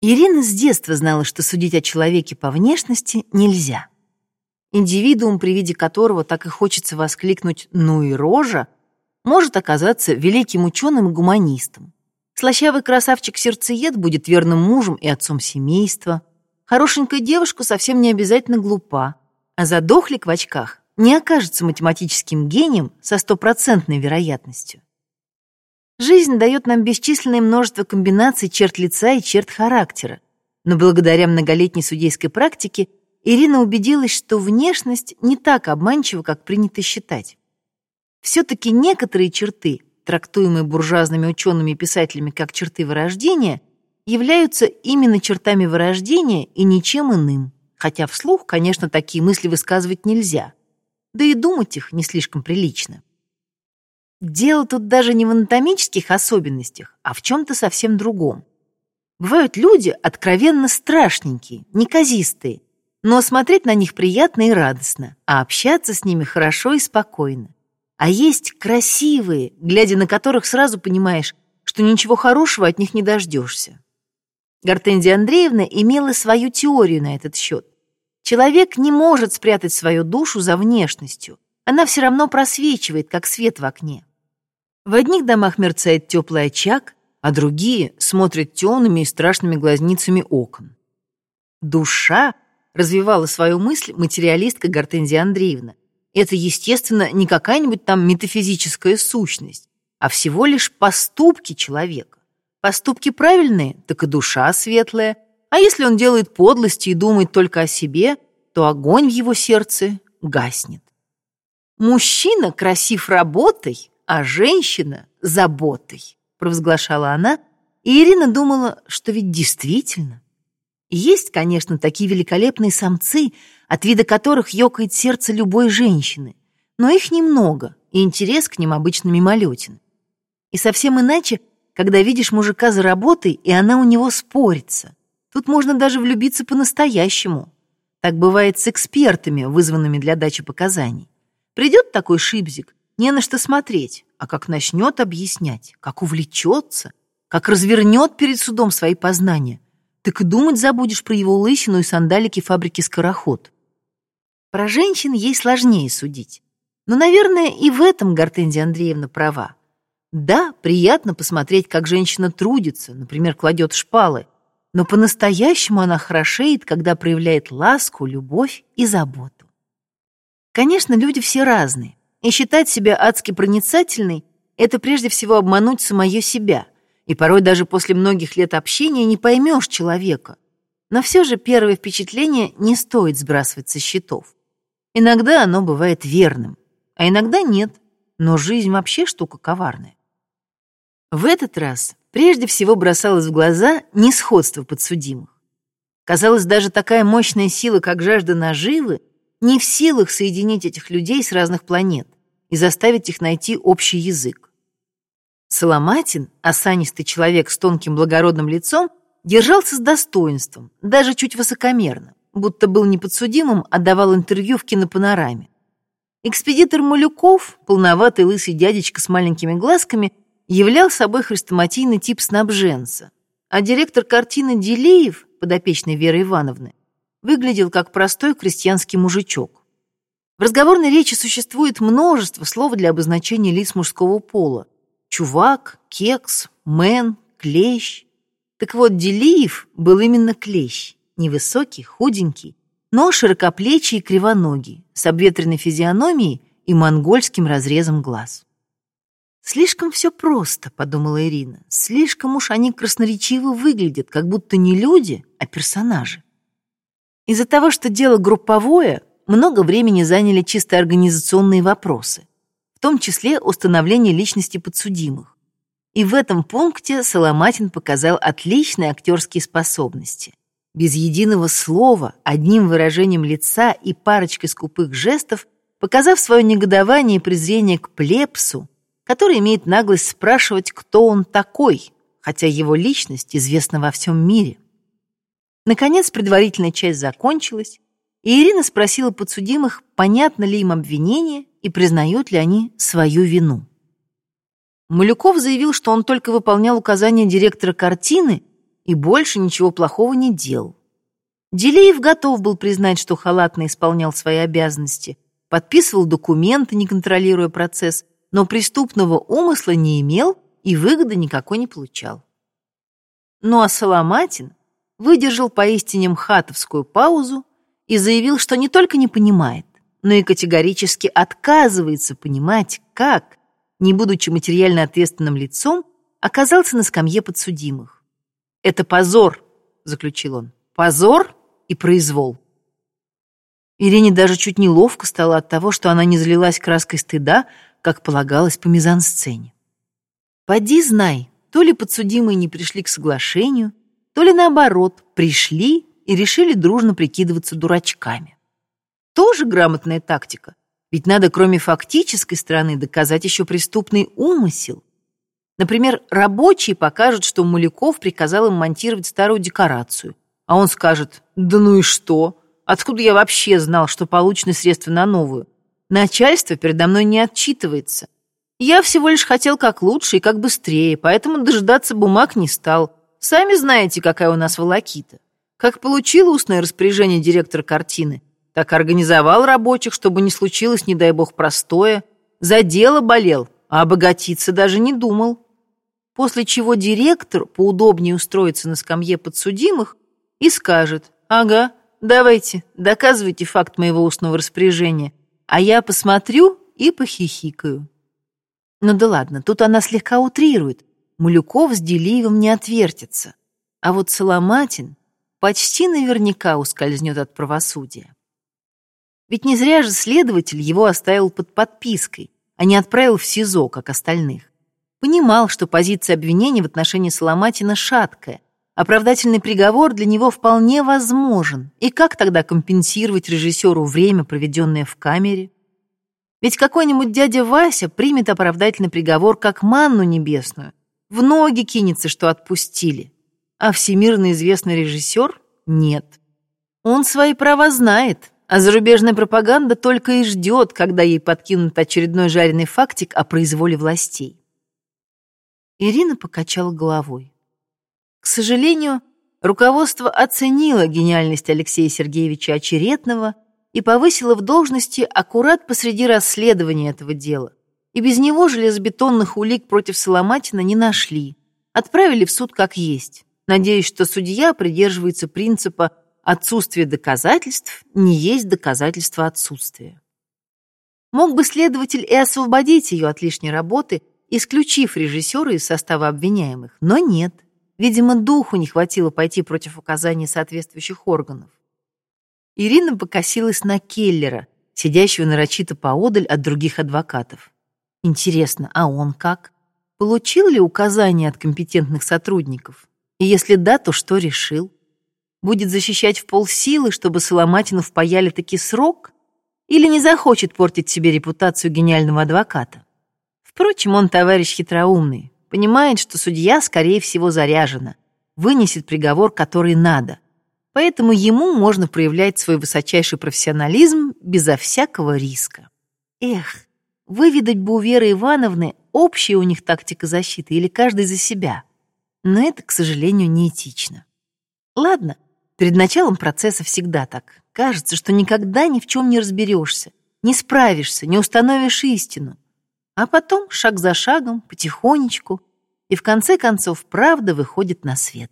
Ирина с детства знала, что судить о человеке по внешности нельзя. Индивидуум, при виде которого так и хочется воскликнуть «ну и рожа», может оказаться великим ученым и гуманистом. Слащавый красавчик-сердцеед будет верным мужем и отцом семейства. Хорошенькая девушка совсем не обязательно глупа, а задохлик в очках не окажется математическим гением со стопроцентной вероятностью. Жизнь дает нам бесчисленное множество комбинаций черт лица и черт характера, но благодаря многолетней судейской практике Ирина убедилась, что внешность не так обманчива, как принято считать. Все-таки некоторые черты, трактуемые буржуазными учеными и писателями как черты вырождения, являются именно чертами вырождения и ничем иным, хотя вслух, конечно, такие мысли высказывать нельзя, да и думать их не слишком прилично. Дело тут даже не в анатомических особенностях, а в чем-то совсем другом. Бывают люди откровенно страшненькие, неказистые, но смотреть на них приятно и радостно, а общаться с ними хорошо и спокойно. А есть красивые, глядя на которых сразу понимаешь, что ничего хорошего от них не дождешься. Гортензия Андреевна имела свою теорию на этот счет. Человек не может спрятать свою душу за внешностью. Она все равно просвечивает, как свет в окне. В одних домах мерцает теплый очаг, а другие смотрят темными и страшными глазницами окон. Душа развивала свою мысль материалистка Гортензия Андреевна. Это, естественно, не какая-нибудь там метафизическая сущность, а всего лишь поступки человека. Поступки правильные, так и душа светлая. А если он делает подлости и думает только о себе, то огонь в его сердце гаснет. Мужчина красив работой, а женщина — заботой», — провозглашала она, и Ирина думала, что ведь действительно. Есть, конечно, такие великолепные самцы, от вида которых ёкает сердце любой женщины, но их немного, и интерес к ним обычно мимолетен. И совсем иначе, когда видишь мужика за работой, и она у него спорится. Тут можно даже влюбиться по-настоящему. Так бывает с экспертами, вызванными для дачи показаний. Придет такой шибзик, не на что смотреть, а как начнет объяснять, как увлечется, как развернет перед судом свои познания, так и думать забудешь про его лысину и сандалики фабрики «Скороход». Про женщин ей сложнее судить. Но, наверное, и в этом Гортензия Андреевна права. Да, приятно посмотреть, как женщина трудится, например, кладет шпалы, но по-настоящему она хорошеет, когда проявляет ласку, любовь и заботу. Конечно, люди все разные, и считать себя адски проницательной — это прежде всего обмануть самое себя. И порой даже после многих лет общения не поймешь человека. Но все же первое впечатление не стоит сбрасывать со счетов. Иногда оно бывает верным, а иногда нет. Но жизнь вообще штука коварная. В этот раз прежде всего бросалось в глаза несходство подсудимых. Казалось, даже такая мощная сила, как жажда наживы, не в силах соединить этих людей с разных планет и заставить их найти общий язык. Соломатин, осанистый человек с тонким благородным лицом, держался с достоинством, даже чуть высокомерно, будто был не подсудимым, а давал интервью в кинопанораме. Экспедитор Малюков, полноватый лысый дядечка с маленькими глазками, являл собой хрестоматийный тип снабженца, а директор картины Делеев, подопечный Веры Ивановны, выглядел как простой крестьянский мужичок. В разговорной речи существует множество слов для обозначения лиц мужского пола. Чувак, кекс, мэн, клещ. Так вот, Делиев был именно клещ. Невысокий, худенький, но широкоплечий и кривоногий, с обветренной физиономией и монгольским разрезом глаз. «Слишком все просто», — подумала Ирина. «Слишком уж они красноречиво выглядят, как будто не люди, а персонажи». Из-за того, что дело групповое, много времени заняли чисто организационные вопросы, в том числе установление личности подсудимых. И в этом пункте Соломатин показал отличные актерские способности. Без единого слова, одним выражением лица и парочкой скупых жестов, показав свое негодование и презрение к плебсу, который имеет наглость спрашивать, кто он такой, хотя его личность известна во всем мире. Наконец, предварительная часть закончилась, и Ирина спросила подсудимых, понятно ли им обвинение и признают ли они свою вину. Малюков заявил, что он только выполнял указания директора картины и больше ничего плохого не делал. Делеев готов был признать, что халатно исполнял свои обязанности, подписывал документы, не контролируя процесс, но преступного умысла не имел и выгоды никакой не получал. Ну а Соломатин выдержал поистине мхатовскую паузу и заявил, что не только не понимает, но и категорически отказывается понимать, как, не будучи материально ответственным лицом, оказался на скамье подсудимых. «Это позор», — заключил он, — «позор и произвол». Ирине даже чуть неловко стало от того, что она не залилась краской стыда, как полагалось по мизансцене. «Поди знай, то ли подсудимые не пришли к соглашению, то ли наоборот, пришли и решили дружно прикидываться дурачками. Тоже грамотная тактика, ведь надо кроме фактической стороны доказать еще преступный умысел. Например, рабочие покажут, что Муляков приказал им монтировать старую декорацию, а он скажет «Да ну и что? Откуда я вообще знал, что получены средства на новую? Начальство передо мной не отчитывается. Я всего лишь хотел как лучше и как быстрее, поэтому дожидаться бумаг не стал. Сами знаете, какая у нас волокита. Как получил устное распоряжение директор картины, так организовал рабочих, чтобы не случилось, не дай бог, простое. За дело болел, а обогатиться даже не думал. После чего директор поудобнее устроится на скамье подсудимых и скажет, «Ага, давайте, доказывайте факт моего устного распоряжения, а я посмотрю и похихикаю». Ну да ладно, тут она слегка утрирует. Мулюков с Делиевым не отвертится. А вот Соломатин почти наверняка ускользнет от правосудия. Ведь не зря же следователь его оставил под подпиской, а не отправил в СИЗО, как остальных. Понимал, что позиция обвинения в отношении Соломатина шаткая. Оправдательный приговор для него вполне возможен. И как тогда компенсировать режиссеру время, проведенное в камере? Ведь какой-нибудь дядя Вася примет оправдательный приговор как манну небесную, в ноги кинется, что отпустили. А всемирно известный режиссер — нет. Он свои права знает, а зарубежная пропаганда только и ждет, когда ей подкинут очередной жареный фактик о произволе властей. Ирина покачала головой. К сожалению, руководство оценило гениальность Алексея Сергеевича Очеретного — и повысила в должности аккурат посреди расследования этого дела. И без него железобетонных улик против Соломатина не нашли. Отправили в суд как есть, надеясь, что судья придерживается принципа «отсутствие доказательств не есть доказательство отсутствия». Мог бы следователь и освободить ее от лишней работы, исключив режиссера из состава обвиняемых, но нет. Видимо, духу не хватило пойти против указаний соответствующих органов. Ирина покосилась на Келлера, сидящего нарочито поодаль от других адвокатов. Интересно, а он как? Получил ли указания от компетентных сотрудников? И если да, то что решил? Будет защищать в полсилы, чтобы Соломатину впаяли таки срок? Или не захочет портить себе репутацию гениального адвоката? Впрочем, он товарищ хитроумный, понимает, что судья, скорее всего, заряжена, вынесет приговор, который надо — поэтому ему можно проявлять свой высочайший профессионализм безо всякого риска. Эх, выведать бы у Веры Ивановны общая у них тактика защиты или каждый за себя. Но это, к сожалению, неэтично. Ладно, перед началом процесса всегда так. Кажется, что никогда ни в чем не разберешься, не справишься, не установишь истину. А потом, шаг за шагом, потихонечку, и в конце концов правда выходит на свет.